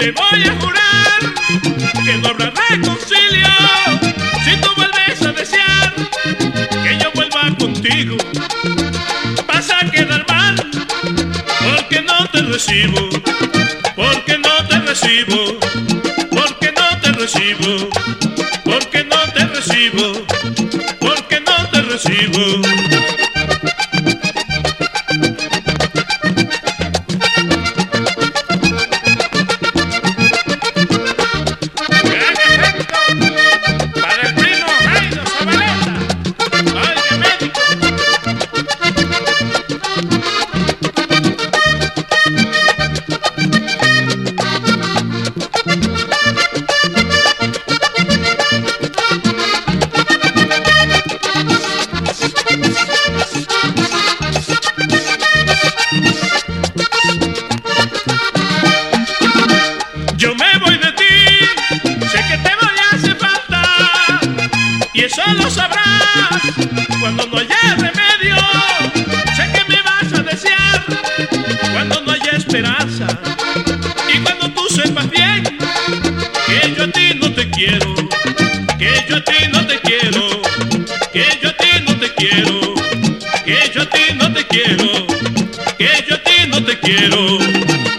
te voy a jurar que no habrá reconcilio si tú vuelves a desear que yo vuelva contigo. Vas a quedar mal porque no te recibo, porque no te recibo, porque no te recibo, porque no te recibo, porque no te recibo. Y eso lo sabrás cuando no haya remedio. Sé que me vas a desear cuando no haya esperanza y cuando tú sepas bien que yo a ti no te quiero, que yo a ti no te quiero, que yo a ti no te quiero, que yo a ti no te quiero, que yo a ti no te quiero.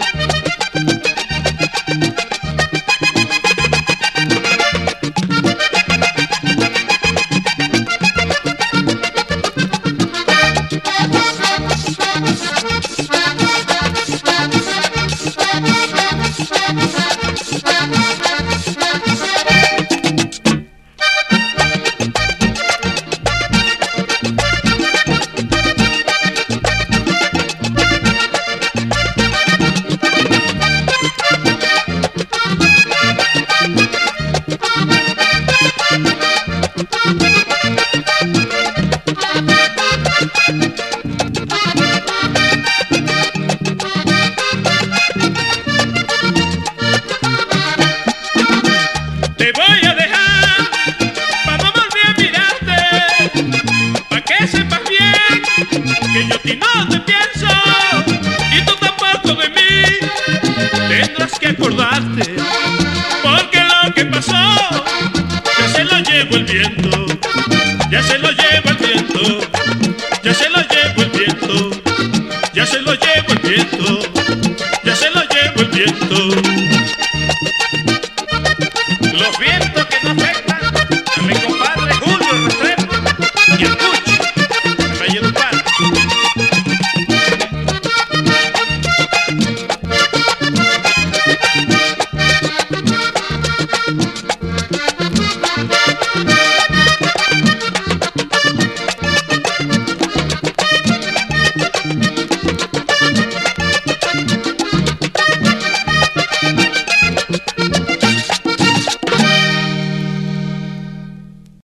Tendrás que acordarte, porque lo que pasó ya se lo llevo el viento, ya se lo llevo el viento, ya se lo llevo el viento, ya se lo llevo el viento, ya se lo llevo el viento.